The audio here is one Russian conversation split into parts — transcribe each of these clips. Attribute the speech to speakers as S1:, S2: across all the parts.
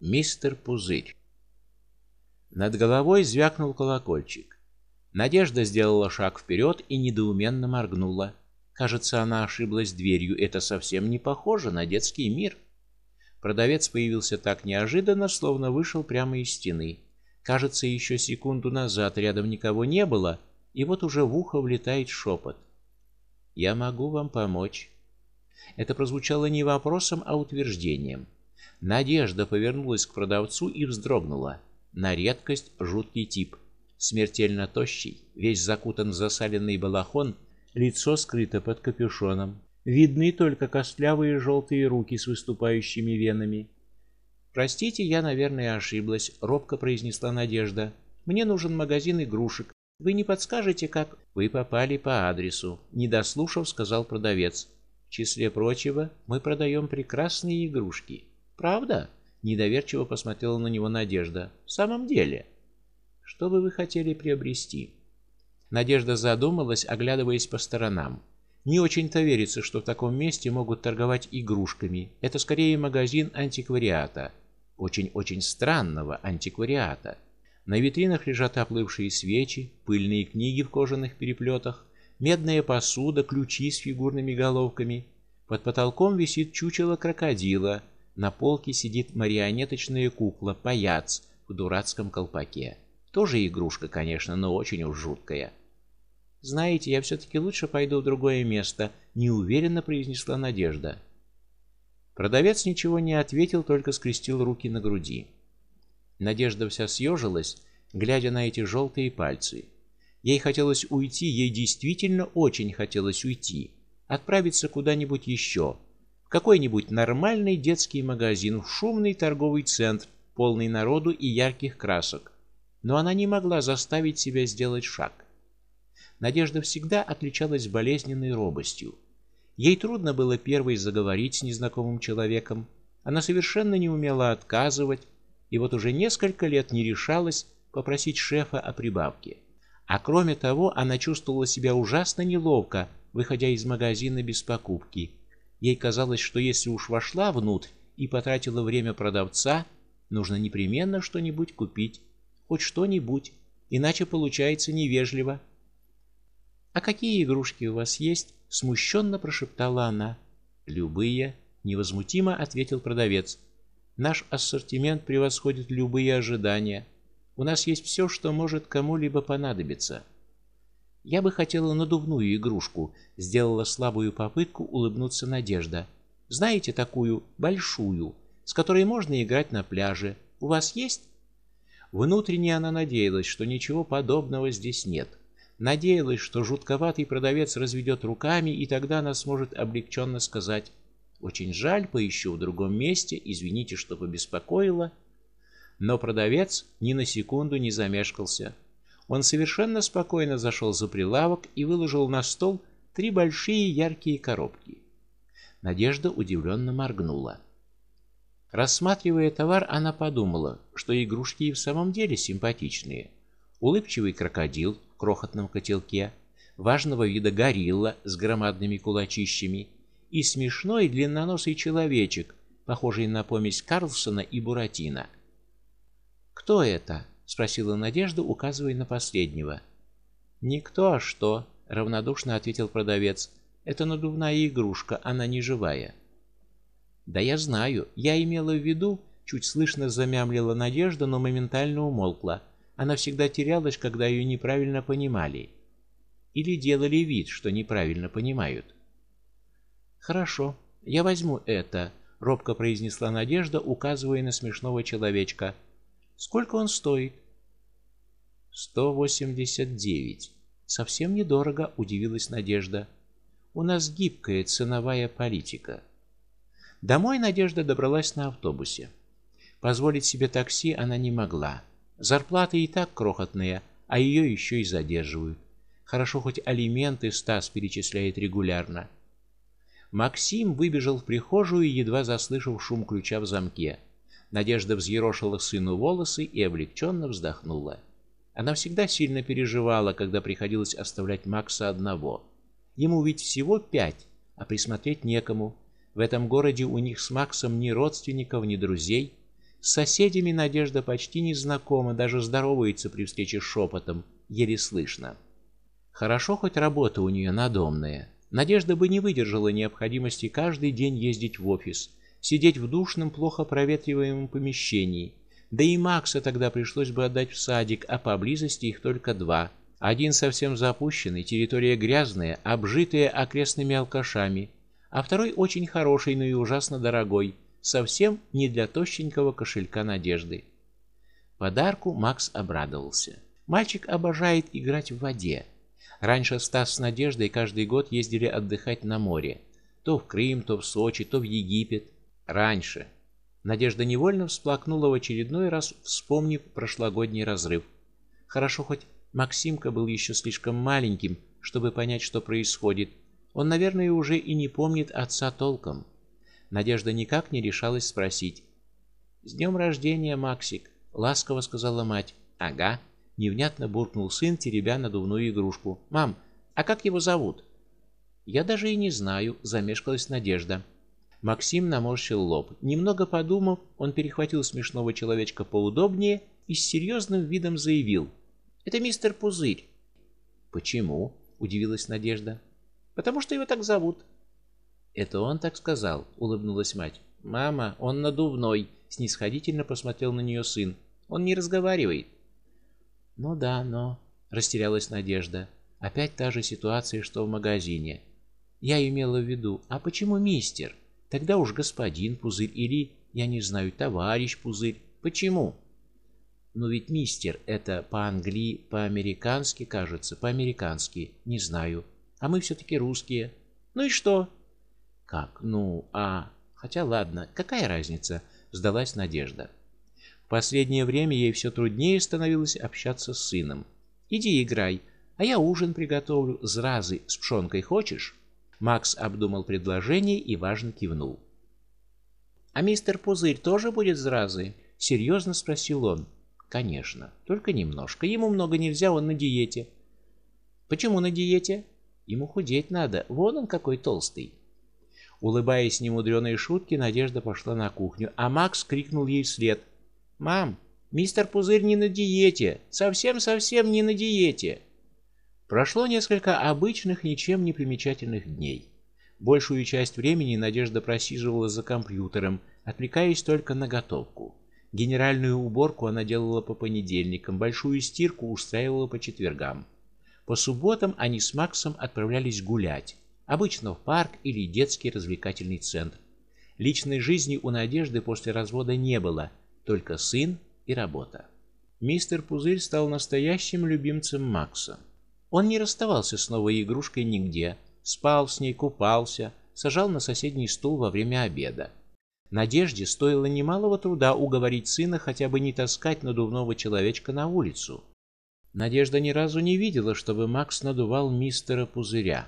S1: Мистер Пузырь. Над головой звякнул колокольчик. Надежда сделала шаг вперед и недоуменно моргнула. Кажется, она ошиблась дверью. Это совсем не похоже на детский мир. Продавец появился так неожиданно, словно вышел прямо из стены. Кажется, еще секунду назад рядом никого не было, и вот уже в ухо влетает шепот. Я могу вам помочь. Это прозвучало не вопросом, а утверждением. Надежда повернулась к продавцу и вздрогнула. На редкость жуткий тип, смертельно тощий, весь закутан в засаленный балахон, лицо скрыто под капюшоном. Видны только костлявые желтые руки с выступающими венами. Простите, я, наверное, ошиблась, робко произнесла Надежда. Мне нужен магазин игрушек. Вы не подскажете, как вы попали по адресу? Не дослушав, сказал продавец. В числе прочего, мы продаем прекрасные игрушки. Правда? Недоверчиво посмотрела на него Надежда. В самом деле, что бы вы хотели приобрести? Надежда задумалась, оглядываясь по сторонам. Не очень-то верится, что в таком месте могут торговать игрушками. Это скорее магазин антиквариата, очень-очень странного антиквариата. На витринах лежат оплывшие свечи, пыльные книги в кожаных переплетах, медная посуда, ключи с фигурными головками. Под потолком висит чучело крокодила на полке сидит марионеточная кукла, паяц в дурацком колпаке. Тоже игрушка, конечно, но очень уж жуткая. Знаете, я все таки лучше пойду в другое место, неуверенно произнесла Надежда. Продавец ничего не ответил, только скрестил руки на груди. Надежда вся съежилась, глядя на эти желтые пальцы. Ей хотелось уйти, ей действительно очень хотелось уйти, отправиться куда-нибудь еще, какой-нибудь нормальный детский магазин, в шумный торговый центр, полный народу и ярких красок. Но она не могла заставить себя сделать шаг. Надежда всегда отличалась болезненной робостью. Ей трудно было первой заговорить с незнакомым человеком. Она совершенно не умела отказывать, и вот уже несколько лет не решалась попросить шефа о прибавке. А кроме того, она чувствовала себя ужасно неловко, выходя из магазина без покупки. Ей казалось, что если уж вошла внутрь и потратила время продавца, нужно непременно что-нибудь купить, хоть что-нибудь, иначе получается невежливо. А какие игрушки у вас есть? смущенно прошептала она. Любые, невозмутимо ответил продавец. Наш ассортимент превосходит любые ожидания. У нас есть все, что может кому-либо понадобиться. Я бы хотела надувную игрушку, сделала слабую попытку улыбнуться Надежда. Знаете такую большую, с которой можно играть на пляже. У вас есть? Внутренне она надеялась, что ничего подобного здесь нет. Надеялась, что жутковатый продавец разведет руками, и тогда она сможет облегченно сказать: "Очень жаль, поищу в другом месте, извините, что побеспокоила". Но продавец ни на секунду не замешкался. Он совершенно спокойно зашел за прилавок и выложил на стол три большие яркие коробки. Надежда удивленно моргнула. Рассматривая товар, она подумала, что игрушки и в самом деле симпатичные. Улыбчивый крокодил в крохотном котелке, важного вида горилла с громадными кулачищами и смешной длинноносый человечек, похожий на помесь Карлсона и Буратино. Кто это? Спросила Надежда, указывая на последнего. Никто, а что? равнодушно ответил продавец. Это надувная игрушка, она не живая. Да я знаю, я имела в виду, чуть слышно замямлила Надежда, но моментально умолкла. Она всегда терялась, когда ее неправильно понимали или делали вид, что неправильно понимают. Хорошо, я возьму это, робко произнесла Надежда, указывая на смешного человечка. Сколько он стоит? Сто восемьдесят девять. Совсем недорого, удивилась Надежда. У нас гибкая ценовая политика. Домой Надежда добралась на автобусе. Позволить себе такси она не могла. Зарплаты и так крохотные, а ее еще и задерживают. Хорошо хоть алименты Стас перечисляет регулярно. Максим выбежал в прихожую, едва заслышав шум ключа в замке. Надежда взъерошила сыну волосы и облегченно вздохнула. Она всегда сильно переживала, когда приходилось оставлять Макса одного. Ему ведь всего пять, а присмотреть некому. В этом городе у них с Максом ни родственников, ни друзей. С соседями Надежда почти не знакома, даже здоровается при встрече шепотом, еле слышно. Хорошо хоть работа у нее надомная. Надежда бы не выдержала необходимости каждый день ездить в офис, сидеть в душном, плохо проветриваемом помещении. Да и Макса тогда пришлось бы отдать в садик, а поблизости их только два. Один совсем запущенный, территория грязная, обжитая окрестными алкашами, а второй очень хороший, но и ужасно дорогой, совсем не для тощенького кошелька Надежды. Подарку Макс обрадовался. Мальчик обожает играть в воде. Раньше Стас с Надеждой каждый год ездили отдыхать на море, то в Крым, то в Сочи, то в Египет. Раньше. Надежда невольно всплакнула в очередной раз, вспомнив прошлогодний разрыв. Хорошо хоть Максимка был еще слишком маленьким, чтобы понять, что происходит. Он, наверное, уже и не помнит отца толком. Надежда никак не решалась спросить. С днем рождения, Максик, ласково сказала мать. Ага, невнятно буркнул сын, теребя надувную игрушку. Мам, а как его зовут? Я даже и не знаю, замешкалась Надежда. Максим наморщил лоб. Немного подумав, он перехватил смешного человечка поудобнее и с серьезным видом заявил: это мистер Пузырь. Почему? удивилась Надежда. Потому что его так зовут. Это он так сказал, улыбнулась мать. Мама, он надувной, снисходительно посмотрел на нее сын. Он не разговаривает. Ну да, но растерялась Надежда. Опять та же ситуация, что в магазине. Я имела в виду, а почему мистер? Тогда уж господин Пузырь или, я не знаю, товарищ Пузырь. Почему? Но ведь мистер это по-англи, по-американски, кажется, по-американски, не знаю. А мы все таки русские. Ну и что? Как? Ну, а хотя ладно, какая разница? сдалась Надежда. В последнее время ей все труднее становилось общаться с сыном. Иди играй, а я ужин приготовлю, зразы с пшенкой хочешь? Макс обдумал предложение и важно кивнул. А мистер Пузырь тоже будет зразы? серьезно спросил он. Конечно, только немножко. Ему много нельзя, он на диете. Почему на диете? Ему худеть надо. Вон он какой толстый. Улыбаясь немудреной шутке, Надежда пошла на кухню, а Макс крикнул ей вслед: "Мам, мистер Пузырь не на диете, совсем-совсем не на диете". Прошло несколько обычных, ничем не примечательных дней. Большую часть времени Надежда просиживала за компьютером, отвлекаясь только на готовку. Генеральную уборку она делала по понедельникам, большую стирку устраивала по четвергам. По субботам они с Максом отправлялись гулять, обычно в парк или детский развлекательный центр. Личной жизни у Надежды после развода не было, только сын и работа. Мистер Пузырь стал настоящим любимцем Макса. Он не расставался с новой игрушкой нигде, спал с ней, купался, сажал на соседний стул во время обеда. Надежде стоило немалого труда уговорить сына хотя бы не таскать надувного человечка на улицу. Надежда ни разу не видела, чтобы Макс надувал мистера Пузыря.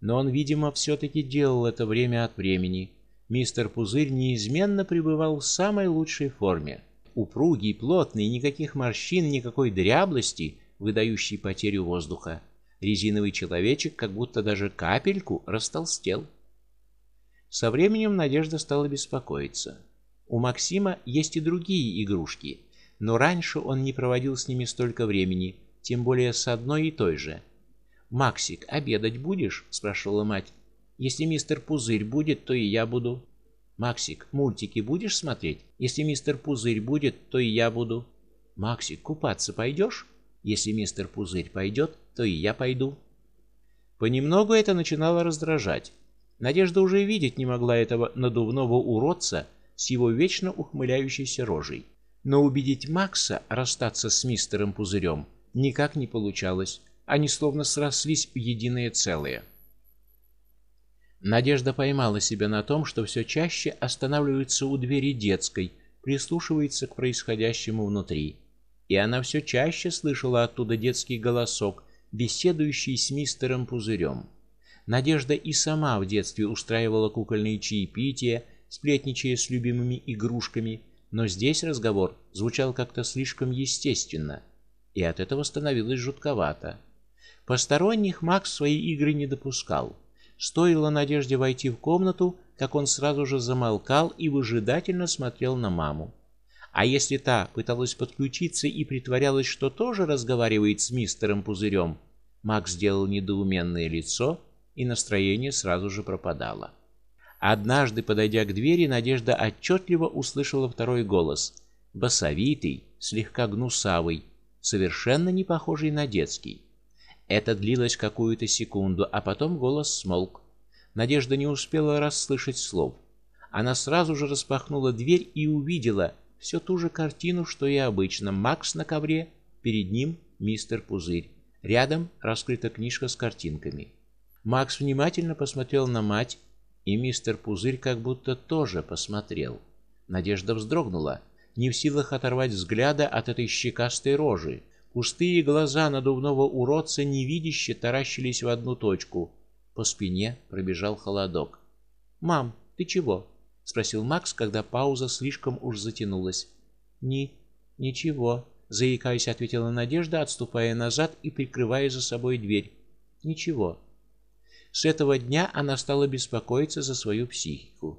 S1: Но он, видимо, все таки делал это время от времени. Мистер Пузырь неизменно пребывал в самой лучшей форме. Упругий, плотный, никаких морщин, никакой дряблости, выдающей потерю воздуха. Резиновый человечек как будто даже капельку растолстел. Со временем Надежда стала беспокоиться. У Максима есть и другие игрушки, но раньше он не проводил с ними столько времени, тем более с одной и той же. "Максик, обедать будешь?" спрашивала мать. "Если мистер Пузырь будет, то и я буду". "Максик, мультики будешь смотреть? Если мистер Пузырь будет, то и я буду". "Максик, купаться пойдешь? Если мистер Пузырь пойдет, то и я пойду". Понемногу это начинало раздражать. Надежда уже видеть не могла этого надувного уродца с его вечно ухмыляющейся рожей. Но убедить Макса расстаться с мистером Пузырем никак не получалось. Они словно срослись в единое целое. Надежда поймала себя на том, что все чаще останавливается у двери детской, прислушивается к происходящему внутри. И она все чаще слышала оттуда детский голосок, беседующий с мистером Пузырем. Надежда и сама в детстве устраивала кукольные чаепития, сплетничая с любимыми игрушками, но здесь разговор звучал как-то слишком естественно, и от этого становилось жутковато. Посторонних Макс свои игры не допускал. Стоило Надежде войти в комнату, как он сразу же замолкал и выжидательно смотрел на маму. А если та пыталась подключиться и притворялась, что тоже разговаривает с мистером Пузырем, Макс сделал недоуменное лицо, и настроение сразу же пропадало. Однажды, подойдя к двери, Надежда отчетливо услышала второй голос, басовитый, слегка гнусавый, совершенно не похожий на детский. Это длилось какую-то секунду, а потом голос смолк. Надежда не успела расслышать слов. Она сразу же распахнула дверь и увидела всю ту же картину, что и обычно. Макс на ковре, перед ним мистер Пузырь. Рядом раскрыта книжка с картинками. Макс внимательно посмотрел на мать, и мистер Пузырь как будто тоже посмотрел. Надежда вздрогнула, не в силах оторвать взгляда от этой щекастой рожи. Пустые глаза надувного уродца невидяще таращились в одну точку. По спине пробежал холодок. "Мам, ты чего?" Спросил Макс, когда пауза слишком уж затянулась. "Ни, ничего", заикаясь, ответила Надежда, отступая назад и прикрывая за собой дверь. "Ничего". С этого дня она стала беспокоиться за свою психику.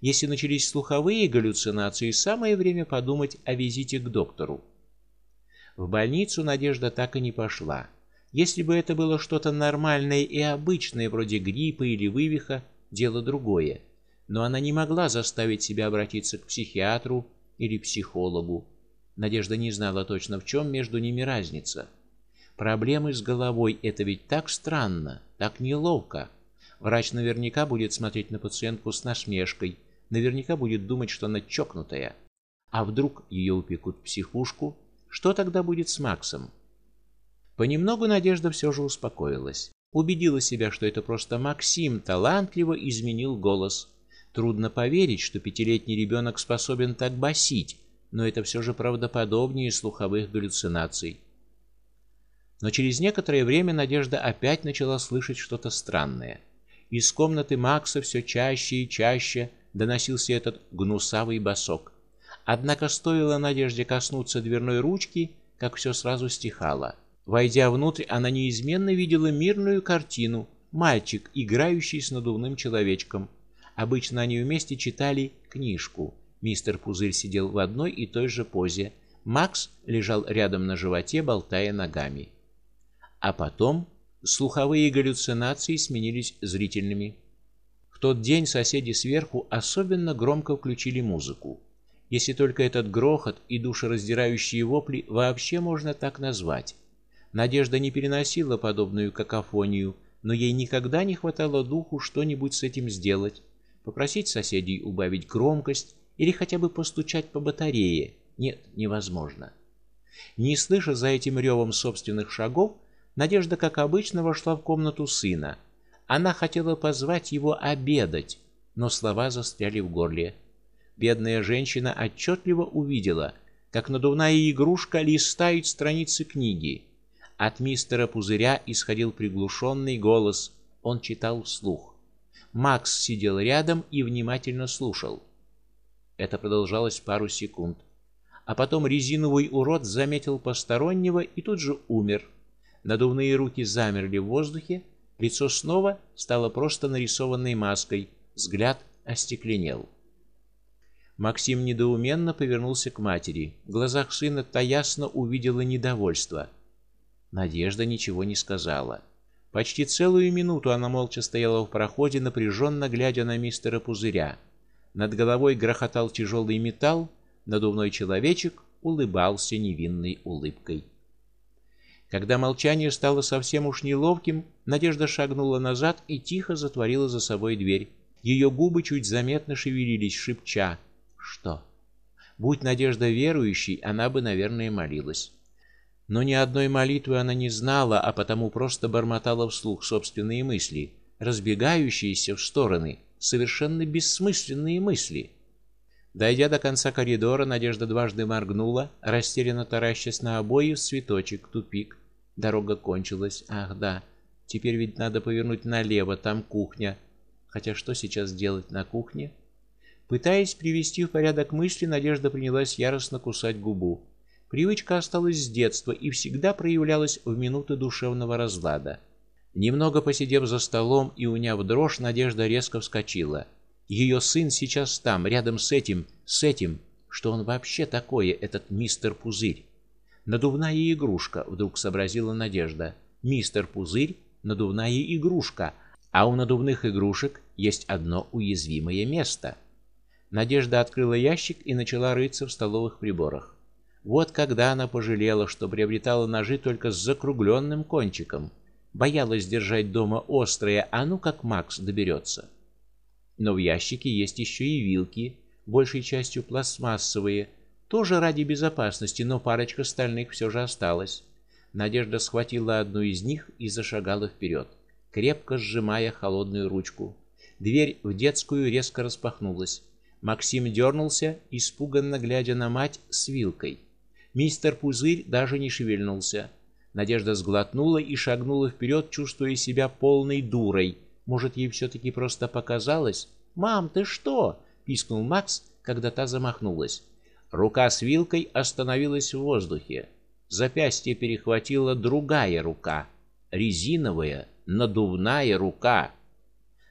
S1: Если начались слуховые галлюцинации, самое время подумать о визите к доктору. В больницу Надежда так и не пошла. Если бы это было что-то нормальное и обычное, вроде гриппа или вывиха, дело другое. Но она не могла заставить себя обратиться к психиатру или психологу. Надежда не знала точно, в чем между ними разница. Проблемы с головой это ведь так странно, так неловко. Врач наверняка будет смотреть на пациентку с насмешкой, наверняка будет думать, что она чокнутая. А вдруг ее упекут в психушку? Что тогда будет с Максом? Понемногу Надежда все же успокоилась. Убедила себя, что это просто Максим талантливо изменил голос. Трудно поверить, что пятилетний ребенок способен так басить, но это все же правдоподобнее слуховых галлюцинаций. Но через некоторое время Надежда опять начала слышать что-то странное. Из комнаты Макса все чаще и чаще доносился этот гнусавый басок. Однако стоило Надежде коснуться дверной ручки, как все сразу стихало. Войдя внутрь, она неизменно видела мирную картину: мальчик, играющий с надувным человечком. Обычно они вместе читали книжку. Мистер Пузырь сидел в одной и той же позе. Макс лежал рядом на животе, болтая ногами. А потом слуховые галлюцинации сменились зрительными. В тот день соседи сверху особенно громко включили музыку. Если только этот грохот и душераздирающие вопли вообще можно так назвать. Надежда не переносила подобную какофонию, но ей никогда не хватало духу что-нибудь с этим сделать, попросить соседей убавить громкость или хотя бы постучать по батарее. Нет, невозможно. Не слыша за этим ревом собственных шагов, Надежда, как обычно, вошла в комнату сына. Она хотела позвать его обедать, но слова застряли в горле. Бедная женщина отчетливо увидела, как надувная игрушка листает страницы книги. От мистера Пузыря исходил приглушенный голос. Он читал вслух. Макс сидел рядом и внимательно слушал. Это продолжалось пару секунд. А потом резиновый урод заметил постороннего и тут же умер. Надувные руки замерли в воздухе, лицо снова стало просто нарисованной маской, взгляд остекленел. Максим недоуменно повернулся к матери. В глазах сына та ясно увидела недовольство. Надежда ничего не сказала. Почти целую минуту она молча стояла в проходе, напряженно глядя на мистера Пузыря. Над головой грохотал тяжелый металл, надувной человечек улыбался невинной улыбкой. Когда молчание стало совсем уж неловким, Надежда шагнула назад и тихо затворила за собой дверь. Ее губы чуть заметно шевелились, шепча: "Что?" Будь Надежда верующей, она бы, наверное, молилась. Но ни одной молитвы она не знала, а потому просто бормотала вслух собственные мысли, разбегающиеся в стороны, совершенно бессмысленные мысли. Дойдя до конца коридора, Надежда дважды моргнула, растерянно таращась на обои цветочек, тупик. Дорога кончилась. Ах, да. Теперь ведь надо повернуть налево, там кухня. Хотя что сейчас делать на кухне? Пытаясь привести в порядок мысли, Надежда принялась яростно кусать губу. Привычка осталась с детства и всегда проявлялась в минуты душевного разлада. Немного посидев за столом и уняв дрожь, Надежда резко вскочила. Ее сын сейчас там, рядом с этим, с этим. что он вообще такое, этот мистер Пузырь? Надувная игрушка, вдруг сообразила Надежда. Мистер Пузырь надувная игрушка, а у надувных игрушек есть одно уязвимое место. Надежда открыла ящик и начала рыться в столовых приборах. Вот когда она пожалела, что приобретала ножи только с закругленным кончиком, боялась держать дома острые, а ну как Макс доберется. Но в ящике есть еще и вилки, большей частью пластмассовые, тоже ради безопасности, но парочка стальных все же осталась. Надежда схватила одну из них и зашагала вперед, крепко сжимая холодную ручку. Дверь в детскую резко распахнулась. Максим дернулся, испуганно глядя на мать с вилкой. Мистер Пузырь даже не шевельнулся. Надежда сглотнула и шагнула вперед, чувствуя себя полной дурой. Может, ей все таки просто показалось? "Мам, ты что?" пискнул Макс, когда та замахнулась. Рука с вилкой остановилась в воздухе. Запястье перехватила другая рука, резиновая, надувная рука.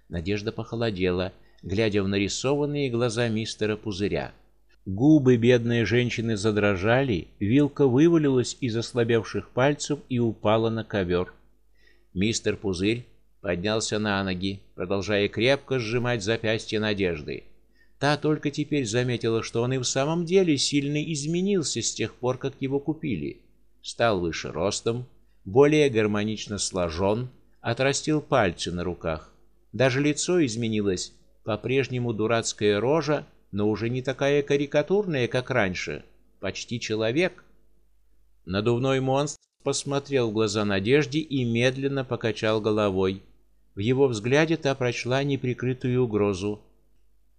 S1: Надежда похолодела, глядя в нарисованные глаза мистера Пузыря. Губы бедной женщины задрожали, вилка вывалилась из ослабевших пальцев и упала на ковер. Мистер Пузырь поднялся на ноги, продолжая крепко сжимать запястье Надежды. Та только теперь заметила, что он и в самом деле сильно изменился с тех пор, как его купили. Стал выше ростом, более гармонично сложен, отрастил пальцы на руках. Даже лицо изменилось, по-прежнему дурацкая рожа, но уже не такая карикатурная, как раньше, почти человек. Надувной монстр посмотрел в глаза Надежде и медленно покачал головой. В его взгляде та прочла неприкрытую угрозу.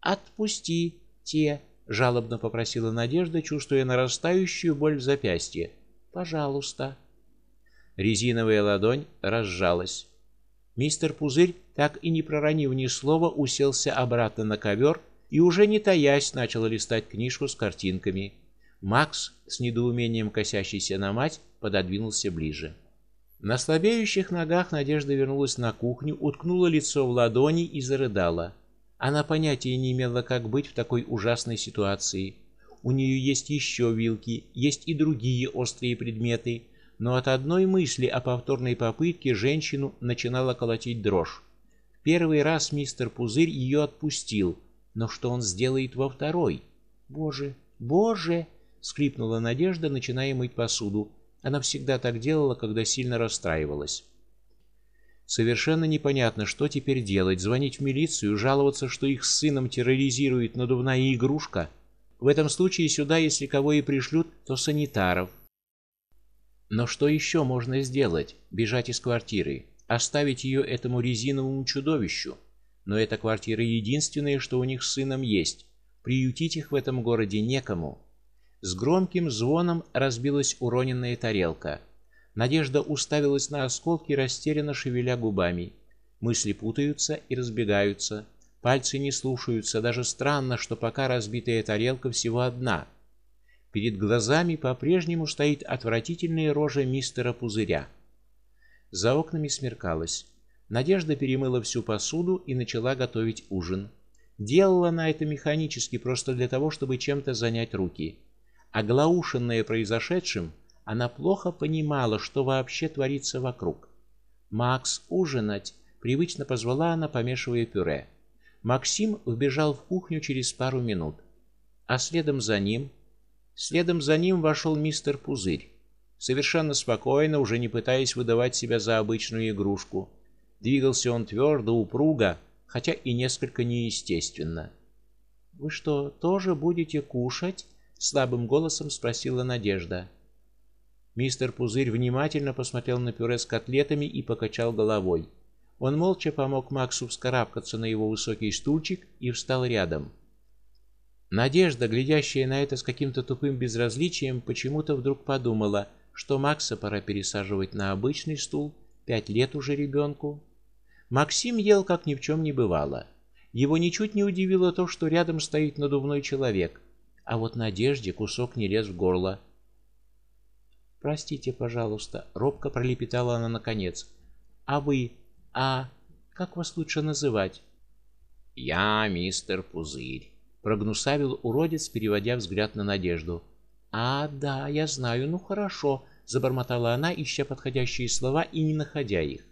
S1: Отпусти, те, жалобно попросила Надежда, чувствуя нарастающую боль в запястье. Пожалуйста. Резиновая ладонь разжалась. Мистер Пузырь, так и не проронив ни слова, уселся обратно на ковер и уже не таясь начал листать книжку с картинками. Макс, с недоумением косящийся на мать, пододвинулся ближе. На слабеющих ногах Надежда вернулась на кухню, уткнула лицо в ладони и зарыдала. Она понятия не имела, как быть в такой ужасной ситуации. У нее есть еще вилки, есть и другие острые предметы, но от одной мысли о повторной попытке женщину начинала колотить дрожь. Первый раз мистер Пузырь ее отпустил, но что он сделает во второй? Боже, боже, скрипнула Надежда, начиная мыть посуду. Она всегда так делала, когда сильно расстраивалась. Совершенно непонятно, что теперь делать: звонить в милицию, жаловаться, что их с сыном терроризирует надувная игрушка. В этом случае сюда, если кого и пришлют, то санитаров. Но что еще можно сделать? Бежать из квартиры, оставить ее этому резиновому чудовищу. Но эта квартира единственное, что у них с сыном есть. Приютить их в этом городе некому. С громким звоном разбилась уроненная тарелка. Надежда уставилась на осколки, растерянно шевеля губами. Мысли путаются и разбегаются. Пальцы не слушаются, даже странно, что пока разбитая тарелка всего одна. Перед глазами по-прежнему стоит отвратительная рожа мистера Пузыря. За окнами смеркалось. Надежда перемыла всю посуду и начала готовить ужин. Делала она это механически, просто для того, чтобы чем-то занять руки. Оглаушенная произошедшим, она плохо понимала, что вообще творится вокруг. "Макс, ужинать", привычно позвала она, помешивая пюре. Максим вбежал в кухню через пару минут, а следом за ним, следом за ним вошел мистер Пузырь. Совершенно спокойно, уже не пытаясь выдавать себя за обычную игрушку. Двигался он твердо, упруго, хотя и несколько неестественно. Вы что, тоже будете кушать? слабым голосом спросила Надежда. Мистер Пузырь внимательно посмотрел на пюре с котлетами и покачал головой. Он молча помог Максу вскарабкаться на его высокий стульчик и встал рядом. Надежда, глядящая на это с каким-то тупым безразличием, почему-то вдруг подумала, что Макса пора пересаживать на обычный стул, пять лет уже ребенку. Максим ел как ни в чем не бывало. Его ничуть не удивило то, что рядом стоит надувной человек, а вот Надежде кусок не лез в горло. Простите, пожалуйста, робко пролепетала она наконец. А вы, а как вас лучше называть?
S2: Я мистер Пузырь.
S1: прогнусавил уродец, переводя взгляд на Надежду. А, да, я знаю, ну хорошо, забормотала она, ища подходящие слова и не находя их.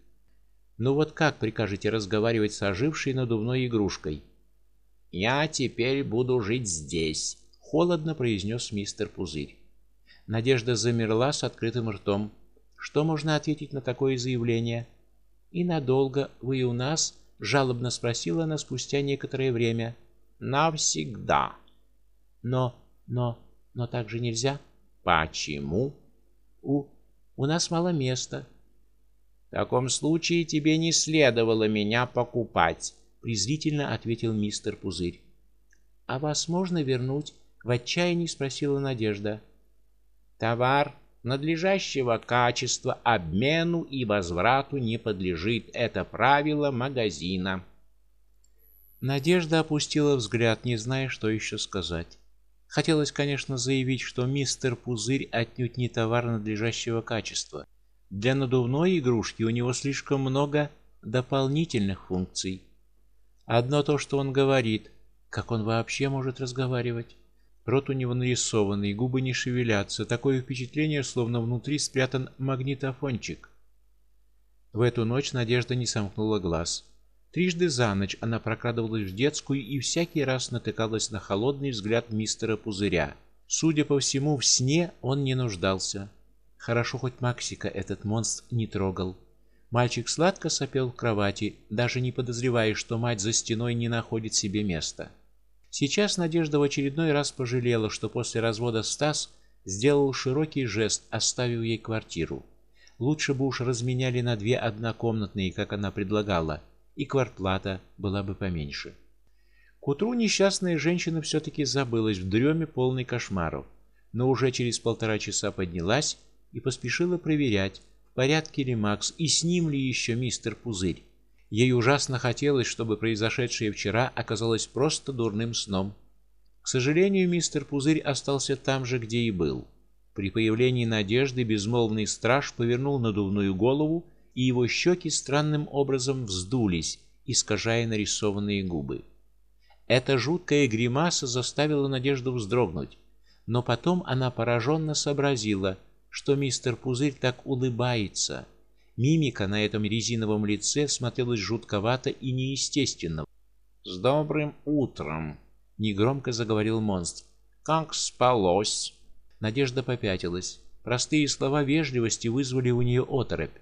S1: Ну вот как прикажете разговаривать с ожившей надувной игрушкой? Я теперь буду жить здесь, холодно произнес мистер Пузырь. Надежда замерла с открытым ртом. Что можно ответить на такое заявление? И надолго вы у нас? жалобно спросила она спустя некоторое время. Навсегда. Но, но, но так же нельзя. Почему? У у нас мало места. В таком случае тебе не следовало меня покупать, презрительно ответил мистер Пузырь. А вас можно вернуть? в отчаянии спросила Надежда. Товар надлежащего качества обмену и возврату не подлежит. Это правило магазина. Надежда опустила взгляд, не зная, что еще сказать. Хотелось, конечно, заявить, что мистер Пузырь отнюдь не товар надлежащего качества. Для надувной игрушки у него слишком много дополнительных функций. Одно то, что он говорит, как он вообще может разговаривать? Рот у него нарисованный, губы не шевелятся, такое впечатление, словно внутри спрятан магнитофончик. В эту ночь Надежда не сомкнула глаз. Трижды за ночь она прокрадывалась в детскую и всякий раз натыкалась на холодный взгляд мистера Пузыря. Судя по всему, в сне он не нуждался. Хорошо хоть Максика этот монстр не трогал. Мальчик сладко сопел в кровати, даже не подозревая, что мать за стеной не находит себе места. Сейчас Надежда в очередной раз пожалела, что после развода Стас сделал широкий жест, оставив ей квартиру. Лучше бы уж разменяли на две однокомнатные, как она предлагала и квартплата была бы поменьше. К утру несчастная женщина все таки забылась в дреме полной кошмаров, но уже через полтора часа поднялась и поспешила проверять, в порядке ли Макс и с ним ли еще мистер Пузырь. Ей ужасно хотелось, чтобы произошедшее вчера оказалось просто дурным сном. К сожалению, мистер Пузырь остался там же, где и был. При появлении Надежды безмолвный страж повернул надувную голову и его щеки странным образом вздулись, искажая нарисованные губы. Эта жуткая гримаса заставила Надежду вздрогнуть, но потом она пораженно сообразила, что мистер Пузырь так улыбается. Мимика на этом резиновом лице смотрелась жутковато и неестественно. С добрым утром, негромко заговорил монстр. Как спалось? Надежда попятилась. Простые слова вежливости вызвали у нее оторопь.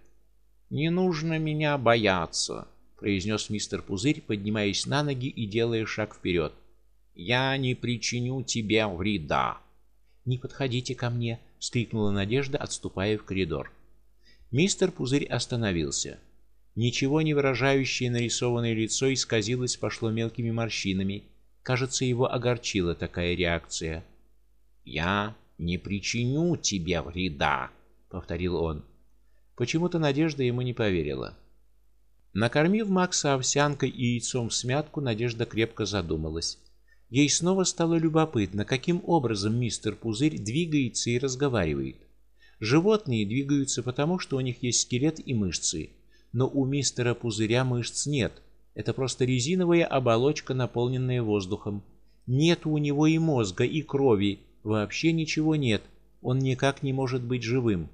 S1: Не нужно меня бояться, произнес мистер Пузырь, поднимаясь на ноги и делая шаг вперед. Я не причиню тебе вреда. Не подходите ко мне, вскрикнула Надежда, отступая в коридор. Мистер Пузырь остановился. Ничего не выражающее нарисованное лицо исказилось, пошло мелкими морщинами. Кажется, его огорчила такая реакция. Я не причиню тебе вреда, повторил он. Почему-то Надежда ему не поверила. Накормив Макса овсянкой и яйцом в смятку, Надежда крепко задумалась. Ей снова стало любопытно, каким образом мистер Пузырь двигается и разговаривает. Животные двигаются потому, что у них есть скелет и мышцы, но у мистера Пузыря мышц нет. Это просто резиновая оболочка, наполненная воздухом. Нет у него и мозга, и крови, вообще ничего нет. Он никак не может быть живым.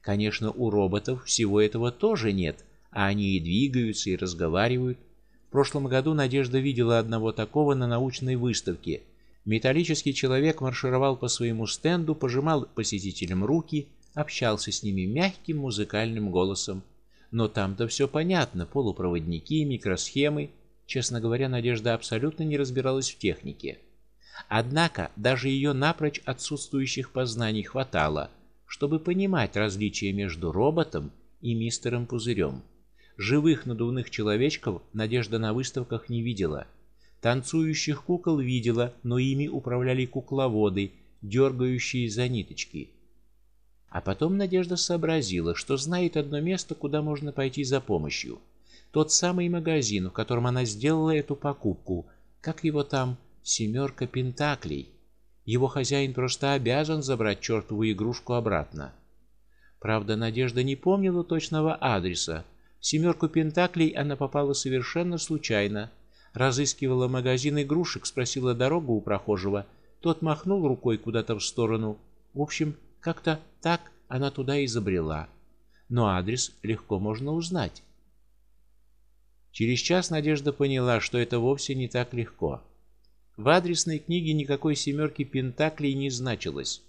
S1: Конечно, у роботов всего этого тоже нет, а они и двигаются, и разговаривают. Прошлом году Надежда видела одного такого на научной выставке. Металлический человек маршировал по своему стенду, пожимал посетителям руки, общался с ними мягким музыкальным голосом. Но там-то все понятно: полупроводники, микросхемы. Честно говоря, Надежда абсолютно не разбиралась в технике. Однако даже ее напрочь отсутствующих познаний хватало чтобы понимать различия между роботом и мистером Пузырем. Живых надувных человечков Надежда на выставках не видела. Танцующих кукол видела, но ими управляли кукловоды, дергающие за ниточки. А потом Надежда сообразила, что знает одно место, куда можно пойти за помощью. Тот самый магазин, в котором она сделала эту покупку. Как его там? Семерка пентаклей. Его хозяин просто обязан забрать чертову игрушку обратно. Правда, Надежда не помнила точного адреса. Семерку пентаклей она попала совершенно случайно. разыскивала магазин игрушек, спросила дорогу у прохожего. Тот махнул рукой куда-то в сторону. В общем, как-то так она туда и забрела. Но адрес легко можно узнать. Через час Надежда поняла, что это вовсе не так легко. В адресной книге никакой семерки пентаклей не значилось.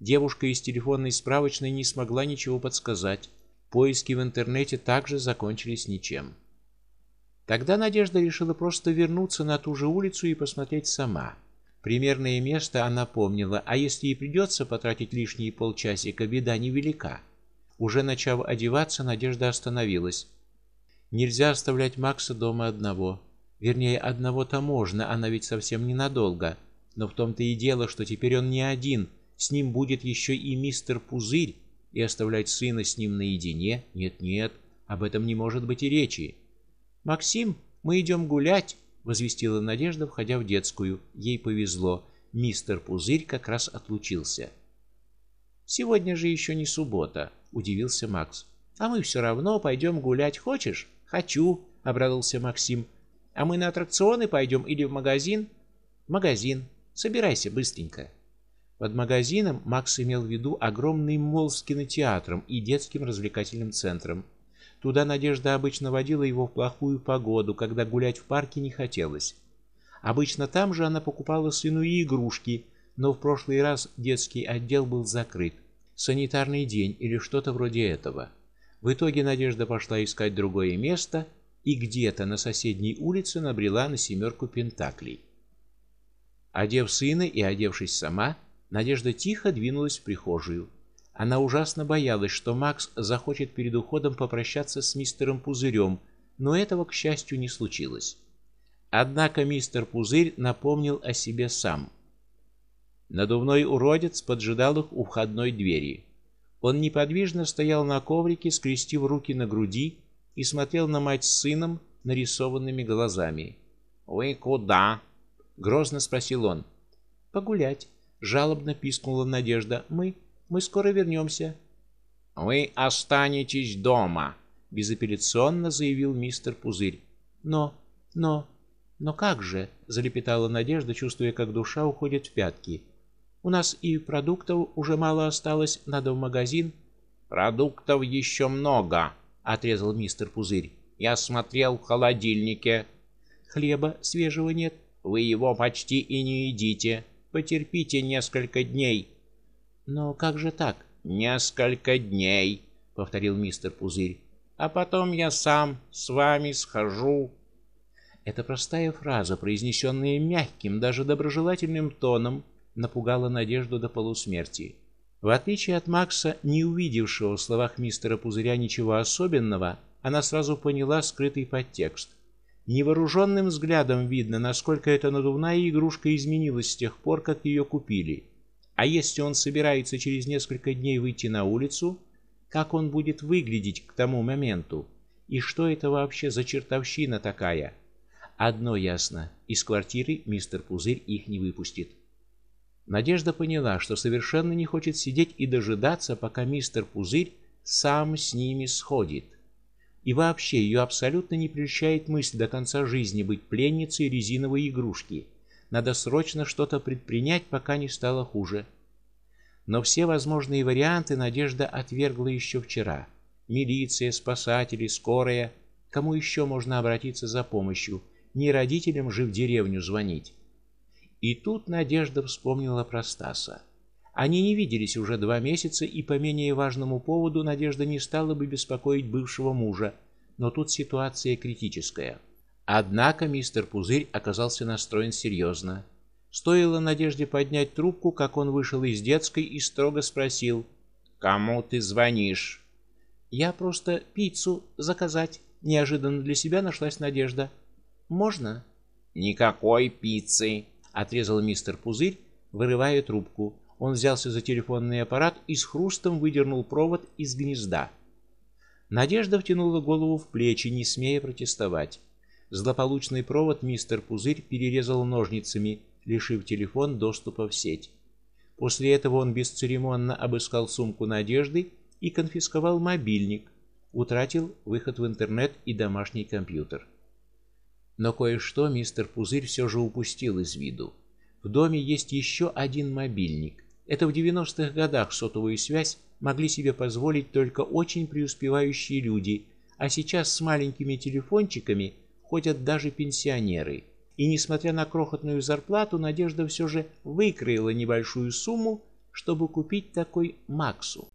S1: Девушка из телефонной справочной не смогла ничего подсказать. Поиски в интернете также закончились ничем. Тогда Надежда решила просто вернуться на ту же улицу и посмотреть сама. Примерное место она помнила, а если и придется потратить лишние полчасика, беда невелика. Уже начав одеваться, Надежда остановилась. Нельзя оставлять Макса дома одного. Вернее, одного-то можно, она ведь совсем ненадолго. Но в том-то и дело, что теперь он не один, с ним будет еще и мистер Пузырь, и оставлять сына с ним наедине? Нет-нет, об этом не может быть и речи. Максим, мы идем гулять, возвестила Надежда, входя в детскую. Ей повезло, мистер Пузырь как раз отлучился. Сегодня же еще не суббота, удивился Макс. А мы все равно пойдем гулять, хочешь? Хочу, обрадовался Максим. А мы на аттракционы пойдем или в магазин? В магазин. Собирайся быстренько. Под магазином Макс имел в виду огромный молл с кинотеатром и детским развлекательным центром. Туда Надежда обычно водила его в плохую погоду, когда гулять в парке не хотелось. Обычно там же она покупала сыну и игрушки, но в прошлый раз детский отдел был закрыт. Санитарный день или что-то вроде этого. В итоге Надежда пошла искать другое место и где-то на соседней улице набрела на семерку пентаклей. Одев сына и одевшись сама, Надежда тихо двинулась в прихожую. Она ужасно боялась, что Макс захочет перед уходом попрощаться с мистером Пузырем, но этого, к счастью, не случилось. Однако мистер Пузырь напомнил о себе сам. Надувной уродец поджидал их у входной двери. Он неподвижно стоял на коврике, скрестив руки на груди и смотрел на мать с сыном нарисованными глазами. "Вы куда?" грозно спросил он. "Погулять", жалобно пискнула Надежда. "Мы мы скоро вернемся». Вы останетесь дома, безапелляционно заявил мистер Пузырь. Но, но, но как же, залепетала Надежда, чувствуя, как душа уходит в пятки. У нас и продуктов уже мало осталось, надо в магазин. Продуктов еще много, отрезал мистер Пузырь. Я смотрел в холодильнике. Хлеба свежего нет. Вы его почти и не едите. Потерпите несколько дней. Но как же так? Несколько дней, повторил мистер Пузырь. А потом я сам с вами схожу. Эта простая фраза, произнесенная мягким, даже доброжелательным тоном, напугала Надежду до полусмерти. В отличие от Макса, не увидевшего в словах мистера Пузыря ничего особенного, она сразу поняла скрытый подтекст. Невооруженным взглядом видно, насколько эта надувная игрушка изменилась с тех пор, как ее купили. А если он собирается через несколько дней выйти на улицу, как он будет выглядеть к тому моменту? И что это вообще за чертовщина такая? Одно ясно: из квартиры мистер Пузырь их не выпустит. Надежда поняла, что совершенно не хочет сидеть и дожидаться, пока мистер Пузырь сам с ними сходит. И вообще ее абсолютно не прельщает мысль до конца жизни быть пленницей резиновой игрушки. Надо срочно что-то предпринять, пока не стало хуже. Но все возможные варианты Надежда отвергла еще вчера. Милиция, спасатели, скорая. Кому еще можно обратиться за помощью? Не родителям же в деревню звонить. И тут Надежда вспомнила про Стаса. Они не виделись уже два месяца, и по менее важному поводу Надежда не стала бы беспокоить бывшего мужа, но тут ситуация критическая. Однако мистер Пузырь оказался настроен серьезно. Стоило Надежде поднять трубку, как он вышел из детской и строго спросил: "Кому ты звонишь?" "Я просто пиццу заказать", неожиданно для себя нашлась Надежда. "Можно?" "Никакой пиццы", отрезал мистер Пузырь, вырывая трубку. Он взялся за телефонный аппарат и с хрустом выдернул провод из гнезда. Надежда втянула голову в плечи, не смея протестовать. Злополучный провод мистер Пузырь перерезал ножницами, лишив телефон доступа в сеть. После этого он бесцеремонно обыскал сумку Надежды и конфисковал мобильник, утратил выход в интернет и домашний компьютер. Но кое-что мистер Пузырь все же упустил из виду. В доме есть еще один мобильник. Это в 90-х годах сотовую связь могли себе позволить только очень преуспевающие люди, а сейчас с маленькими телефончиками ходят даже пенсионеры. И несмотря на крохотную зарплату, Надежда все же выкроила небольшую сумму, чтобы купить такой Максу.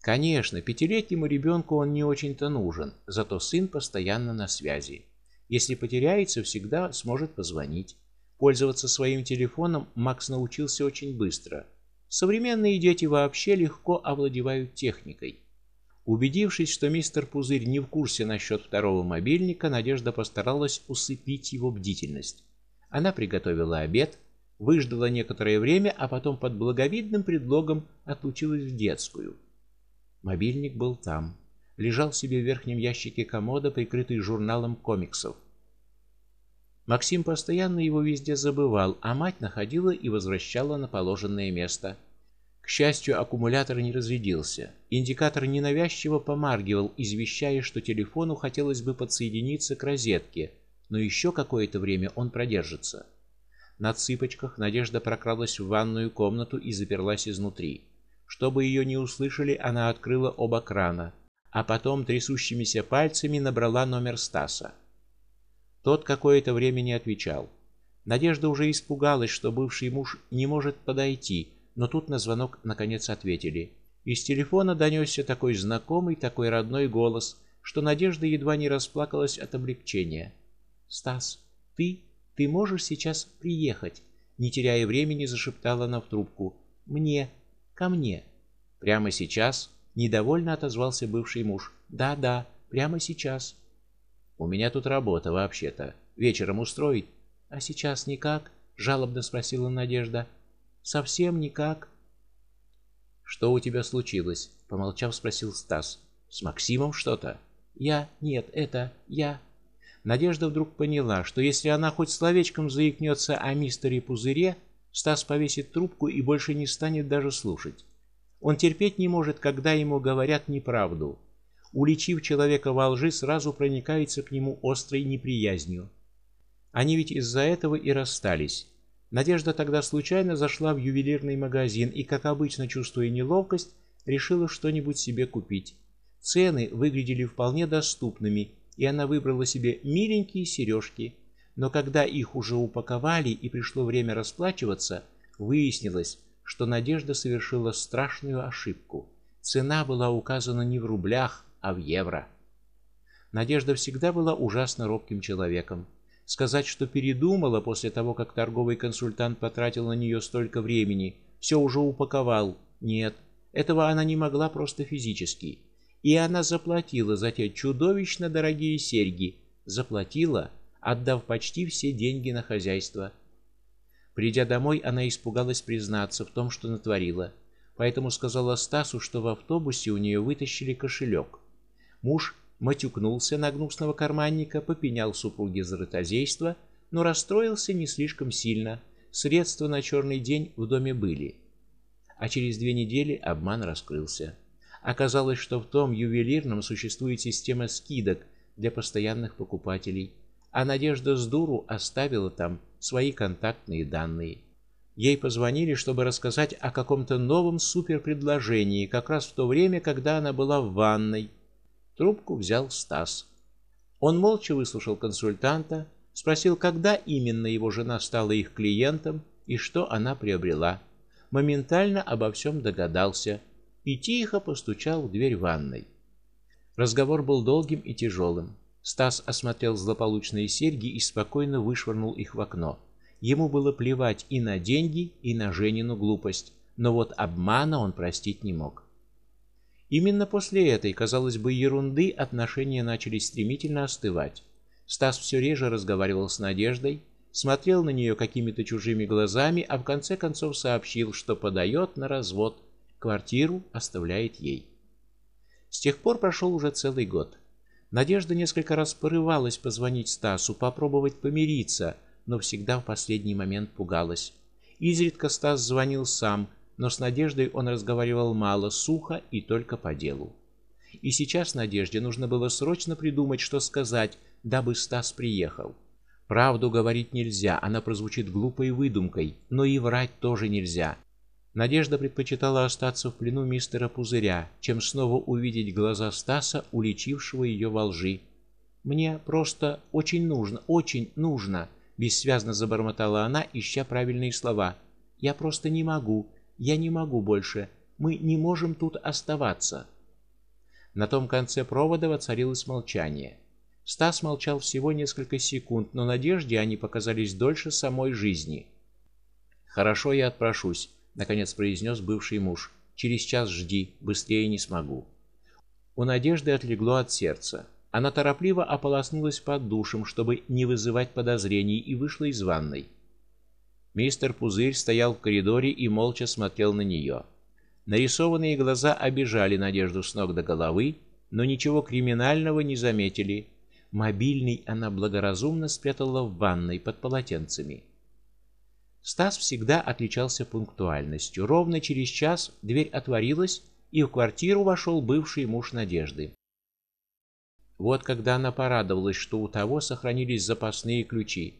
S1: Конечно, пятилетнему ребенку он не очень-то нужен, зато сын постоянно на связи. Если потеряется, всегда сможет позвонить. Пользоваться своим телефоном Макс научился очень быстро. Современные дети вообще легко овладевают техникой. Убедившись, что мистер Пузырь не в курсе насчет второго мобильника, Надежда постаралась усыпить его бдительность. Она приготовила обед, выждала некоторое время, а потом под благовидным предлогом отлучилась в детскую. Мобильник был там, лежал себе в верхнем ящике комода, прикрытый журналом комиксов. Максим постоянно его везде забывал, а мать находила и возвращала на положенное место. К счастью, аккумулятор не разрядился. Индикатор ненавязчиво помаргивал, извещая, что телефону хотелось бы подсоединиться к розетке, но еще какое-то время он продержится. На цыпочках Надежда прокралась в ванную комнату и заперлась изнутри. Чтобы ее не услышали, она открыла оба крана, а потом трясущимися пальцами набрала номер Стаса. Тот какое-то время не отвечал. Надежда уже испугалась, что бывший муж не может подойти, но тут на звонок наконец ответили. Из телефона донесся такой знакомый, такой родной голос, что Надежда едва не расплакалась от облегчения. "Стас, ты, ты можешь сейчас приехать?" не теряя времени, зашептала она в трубку. "Мне, ко мне". "Прямо сейчас?" недовольно отозвался бывший муж. "Да-да, прямо сейчас". У меня тут работа вообще-то. Вечером устроить? А сейчас никак? жалобно спросила Надежда. Совсем никак. Что у тебя случилось? помолчав, спросил Стас. С Максимом что-то? Я? Нет, это я. Надежда вдруг поняла, что если она хоть словечком заикнется о мистере Пузыре, Стас повесит трубку и больше не станет даже слушать. Он терпеть не может, когда ему говорят неправду уличив человека во лжи, сразу проникается к нему острой неприязнью. Они ведь из-за этого и расстались. Надежда тогда случайно зашла в ювелирный магазин и, как обычно, чувствуя неловкость, решила что-нибудь себе купить. Цены выглядели вполне доступными, и она выбрала себе миленькие сережки. Но когда их уже упаковали и пришло время расплачиваться, выяснилось, что Надежда совершила страшную ошибку. Цена была указана не в рублях, а в евро. Надежда всегда была ужасно робким человеком. Сказать, что передумала после того, как торговый консультант потратил на нее столько времени, все уже упаковал. Нет, этого она не могла просто физически. И она заплатила за те чудовищно дорогие серьги, заплатила, отдав почти все деньги на хозяйство. Придя домой, она испугалась признаться в том, что натворила. Поэтому сказала Стасу, что в автобусе у нее вытащили кошелек. Муж матюкнулся на гнусного карманника, попенял супруге за ротозейство, но расстроился не слишком сильно. Средства на черный день в доме были. А через две недели обман раскрылся. Оказалось, что в том ювелирном существует система скидок для постоянных покупателей, а Надежда с дуру оставила там свои контактные данные. Ей позвонили, чтобы рассказать о каком-то новом суперпредложении, как раз в то время, когда она была в ванной Трубку взял Стас. Он молча выслушал консультанта, спросил, когда именно его жена стала их клиентом и что она приобрела. Моментально обо всем догадался и тихо постучал в дверь ванной. Разговор был долгим и тяжелым. Стас осмотрел злополучные серьги и спокойно вышвырнул их в окно. Ему было плевать и на деньги, и на Женину глупость, но вот обмана он простить не мог. Именно после этой, казалось бы, ерунды отношения начали стремительно остывать. Стас все реже разговаривал с Надеждой, смотрел на нее какими-то чужими глазами, а в конце концов сообщил, что подает на развод, квартиру оставляет ей. С тех пор прошел уже целый год. Надежда несколько раз порывалась позвонить Стасу, попробовать помириться, но всегда в последний момент пугалась. Изредка Стас звонил сам, но с Надеждой он разговаривал мало, сухо и только по делу. И сейчас Надежде нужно было срочно придумать, что сказать, дабы Стас приехал. Правду говорить нельзя, она прозвучит глупой выдумкой, но и врать тоже нельзя. Надежда предпочитала остаться в плену мистера Пузыря, чем снова увидеть глаза Стаса, уличившего ее во лжи. Мне просто очень нужно, очень нужно, бессвязно забормотала она, ища правильные слова. Я просто не могу, я не могу больше. Мы не можем тут оставаться. На том конце провода воцарилось молчание. Стас молчал всего несколько секунд, но Надежде они показались дольше самой жизни. Хорошо, я отпрошусь, наконец произнес бывший муж. Через час жди, быстрее не смогу. У Надежды отлегло от сердца. Она торопливо ополоснулась под душем, чтобы не вызывать подозрений, и вышла из ванной. Мистер Пузырь стоял в коридоре и молча смотрел на нее. Нарисованные глаза обижали Надежду с ног до головы, но ничего криминального не заметили. Мобильный она благоразумно спрятала в ванной под полотенцами. Стас всегда отличался пунктуальностью. Ровно через час дверь отворилась, и в квартиру вошел бывший муж Надежды. Вот когда она порадовалась, что у того сохранились запасные ключи.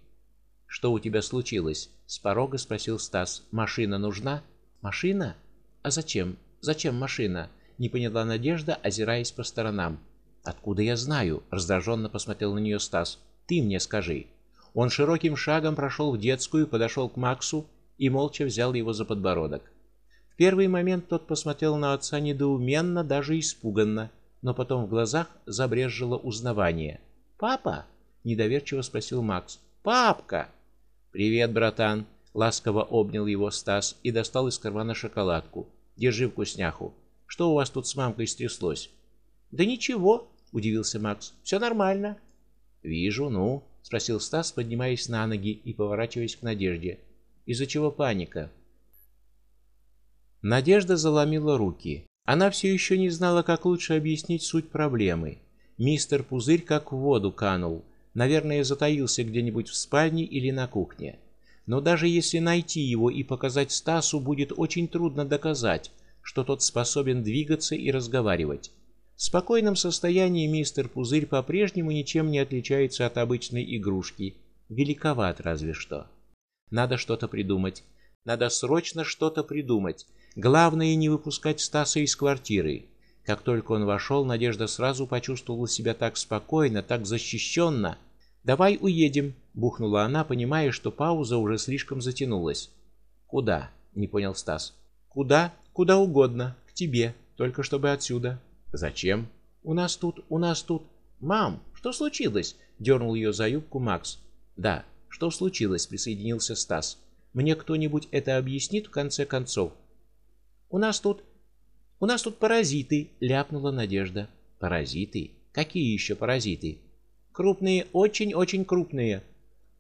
S1: Что у тебя случилось? с порога спросил Стас. Машина нужна? Машина? А зачем? Зачем машина? не поняла Надежда, озираясь по сторонам. Откуда я знаю? раздраженно посмотрел на нее Стас. Ты мне скажи. Он широким шагом прошел в детскую, подошел к Максу и молча взял его за подбородок. В первый момент тот посмотрел на отца недоуменно, даже испуганно но потом в глазах забрезжило узнавание. "Папа?" недоверчиво спросил Макс. "Папка!" "Привет, братан", ласково обнял его Стас и достал из кармана шоколадку. "Держи вкусняху. Что у вас тут с мамкой стряслось?" "Да ничего", удивился Макс. "Все нормально". "Вижу, ну", спросил Стас, поднимаясь на ноги и поворачиваясь к Надежде. "Из-за чего паника?" Надежда заломила руки. Она все еще не знала, как лучше объяснить суть проблемы. Мистер Пузырь как в воду канул, наверное, затаился где-нибудь в спальне или на кухне. Но даже если найти его и показать Стасу, будет очень трудно доказать, что тот способен двигаться и разговаривать. В спокойном состоянии мистер Пузырь по-прежнему ничем не отличается от обычной игрушки, великоват разве что. Надо что-то придумать. Надо срочно что-то придумать. Главное не выпускать Стаса из квартиры. Как только он вошел, Надежда сразу почувствовала себя так спокойно, так защищенно. "Давай уедем", бухнула она, понимая, что пауза уже слишком затянулась. "Куда?" не понял Стас. "Куда? Куда угодно, к тебе, только чтобы отсюда". "Зачем?" "У нас тут, у нас тут. Мам, что случилось?" дернул ее за юбку Макс. "Да, что случилось?" присоединился Стас. Мне кто-нибудь это объяснит в конце концов? У нас тут у нас тут паразиты, ляпнула Надежда. Паразиты? Какие еще паразиты? Крупные, очень-очень крупные.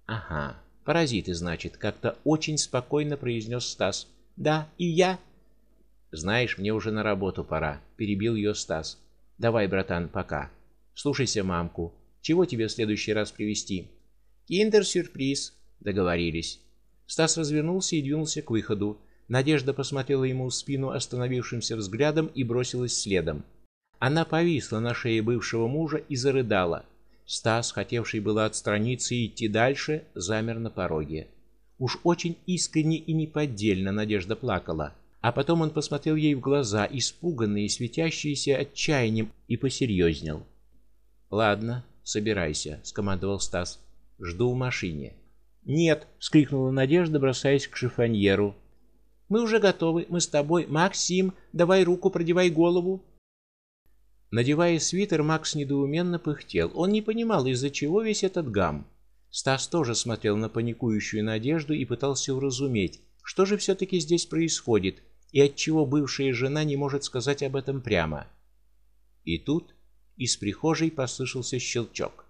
S1: Ага, паразиты, значит, как-то очень спокойно произнес Стас. Да, и я. Знаешь, мне уже на работу пора, перебил ее Стас. Давай, братан, пока. Слушайся мамку. Чего тебе в следующий раз привезти? Киндер-сюрприз, договорились. Стас развернулся и двинулся к выходу. Надежда посмотрела ему в спину остановившимся взглядом и бросилась следом. Она повисла на шее бывшего мужа и зарыдала. Стас, хотевший было отстраниться и идти дальше, замер на пороге. Уж очень искренне и неподдельно Надежда плакала. А потом он посмотрел ей в глаза, испуганные, светящиеся отчаянием, и посерьезнел. "Ладно, собирайся", скомандовал Стас. "Жду в машине". "Нет", вскрикнула Надежда, бросаясь к шифоньеру. "Мы уже готовы, мы с тобой, Максим, давай руку, продевай голову". Надевая свитер, Макс недоуменно пыхтел. Он не понимал, из-за чего весь этот гам. Стас тоже смотрел на паникующую Надежду и пытался уразуметь, что же все таки здесь происходит и отчего бывшая жена не может сказать об этом прямо. И тут из прихожей послышался щелчок.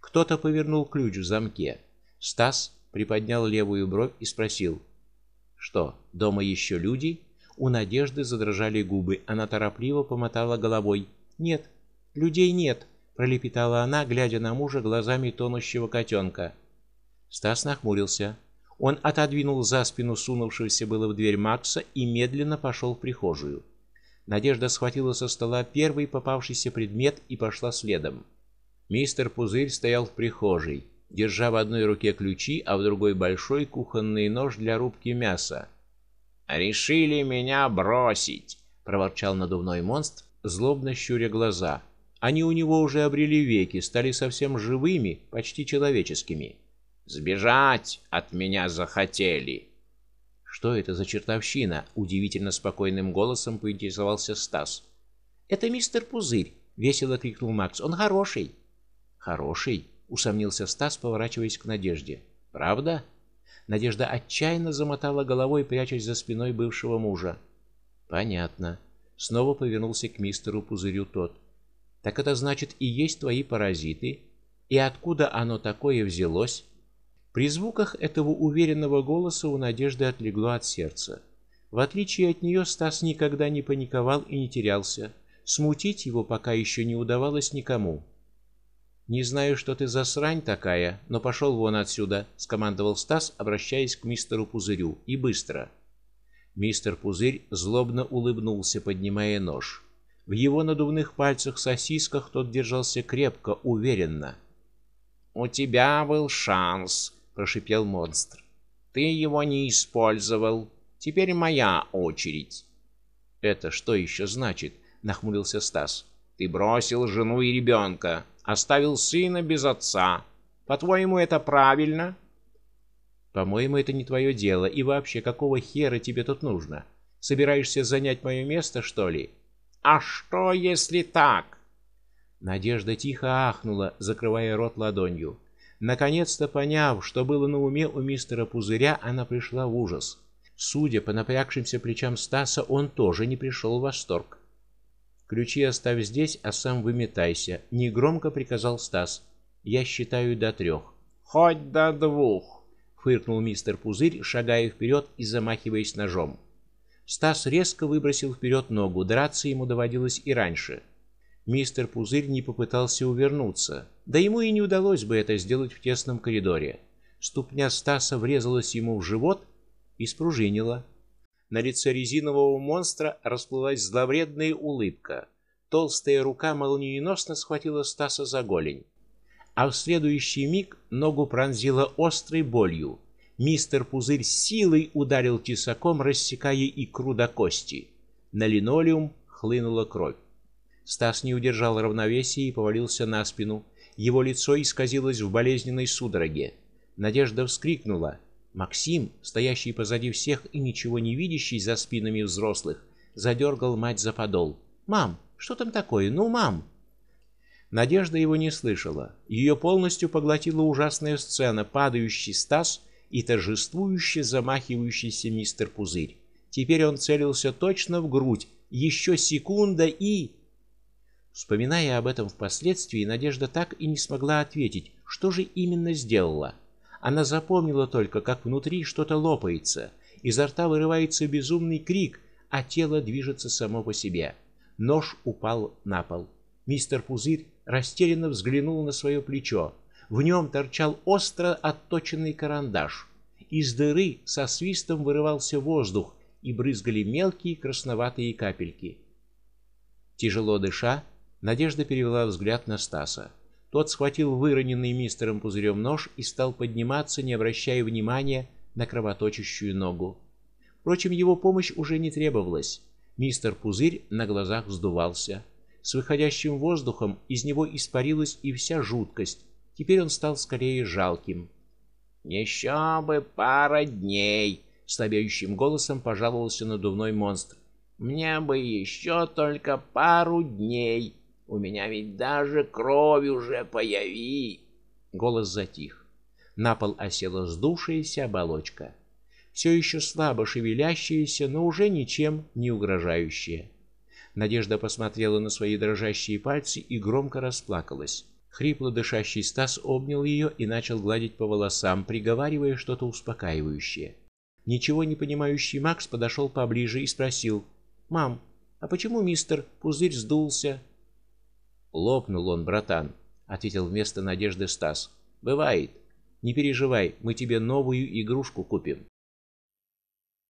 S1: Кто-то повернул ключ в замке. Стас приподнял левую бровь и спросил: "Что, дома еще люди?" У Надежды задрожали губы. Она торопливо помотала головой. "Нет, людей нет", пролепетала она, глядя на мужа глазами тонущего котенка. Стас нахмурился. Он отодвинул за спину сунувшегося было в дверь Макса и медленно пошел в прихожую. Надежда схватила со стола первый попавшийся предмет и пошла следом. Мистер Пузырь стоял в прихожей. Держа в одной руке ключи, а в другой большой кухонный нож для рубки мяса.
S2: Решили меня бросить, проворчал надувной монстр,
S1: злобно щуря глаза. Они у него уже обрели веки, стали совсем живыми, почти человеческими.
S2: Сбежать от меня захотели.
S1: Что это за чертовщина? удивительно спокойным голосом поинтересовался Стас.
S3: Это мистер Пузырь, весело крикнул Макс. Он хороший.
S1: Хороший? Усомнился Стас, поворачиваясь к Надежде. Правда? Надежда отчаянно замотала головой, прячась за спиной бывшего мужа. Понятно. Снова повернулся к мистеру Пузырю тот. Так это значит и есть твои паразиты? И откуда оно такое взялось? При звуках этого уверенного голоса у Надежды отлегло от сердца. В отличие от нее Стас никогда не паниковал и не терялся. Смутить его пока еще не удавалось никому. Не знаю, что ты за срань такая, но пошел вон отсюда, скомандовал Стас, обращаясь к мистеру Пузырю, и быстро. Мистер Пузырь злобно улыбнулся, поднимая нож. В его надувных пальцах сосисках тот держался крепко, уверенно.
S2: У тебя был шанс, прошипел монстр. Ты его не использовал. Теперь моя очередь.
S1: Это что еще значит? нахмурился Стас.
S2: Ты бросил жену и ребенка, оставил сына без отца. По-твоему, это правильно?
S1: По-моему, это не твое дело, и вообще, какого хера тебе тут нужно? Собираешься занять мое место, что ли?
S2: А что, если так?
S1: Надежда тихо ахнула, закрывая рот ладонью. Наконец-то поняв, что было на уме у мистера Пузыря, она пришла в ужас. Судя по напрягшимся плечам Стаса, он тоже не пришел в восторг. Ключи оставь здесь, а сам выметайся, негромко приказал Стас. Я считаю до трех».
S2: Хоть до двух,
S1: фыркнул мистер Пузырь, шагая вперед и замахиваясь ножом. Стас резко выбросил вперед ногу, драться ему доводилось и раньше. Мистер Пузырь не попытался увернуться, да ему и не удалось бы это сделать в тесном коридоре. Ступня Стаса врезалась ему в живот и спружинила. На лице резинового монстра расплылась зловредная улыбка. Толстая рука молниеносно схватила Стаса за голень, а в следующий миг ногу пронзила острой болью. Мистер Пузырь силой ударил тесаком, рассекая икру до кости. На линолеум хлынула кровь. Стас не удержал равновесия и повалился на спину. Его лицо исказилось в болезненной судороге. Надежда вскрикнула. Максим, стоящий позади всех и ничего не видящий за спинами взрослых, задергал мать за подол. "Мам, что там такое? Ну, мам!" Надежда его не слышала. Ее полностью поглотила ужасная сцена: падающий Стас и торжествующе замахивающийся мистер Пузырь. Теперь он целился точно в грудь. Еще секунда и Вспоминая об этом впоследствии, Надежда так и не смогла ответить, что же именно сделала. Она запомнила только, как внутри что-то лопается, изо рта вырывается безумный крик, а тело движется само по себе. Нож упал на пол. Мистер Пузырь растерянно взглянул на свое плечо. В нем торчал остро отточенный карандаш. Из дыры со свистом вырывался воздух, и брызгали мелкие красноватые капельки. Тяжело дыша, Надежда перевела взгляд на Стаса. Тот схватил выроненный мистером Пузырем нож и стал подниматься, не обращая внимания на кровоточащую ногу. Впрочем, его помощь уже не требовалась. Мистер Пузырь на глазах вздувался. С выходящим воздухом из него испарилась и вся жуткость. Теперь он стал скорее жалким.
S2: Еще бы пара дней,
S1: слабеющим голосом пожаловался надувной монстр.
S2: Мне бы еще только пару дней. У меня ведь даже кровь уже появи.
S1: Голос затих. На пол осела сдувшаяся оболочка, все еще слабо шевелящаяся, но уже ничем не угрожающая. Надежда посмотрела на свои дрожащие пальцы и громко расплакалась. Хрипло дышащий Стас обнял ее и начал гладить по волосам, приговаривая что-то успокаивающее. Ничего не понимающий Макс подошел поближе и спросил: "Мам, а почему мистер Пузырь сдулся?" Лопнул он, братан, ответил вместо Надежды Стас. Бывает. Не переживай, мы тебе новую игрушку купим.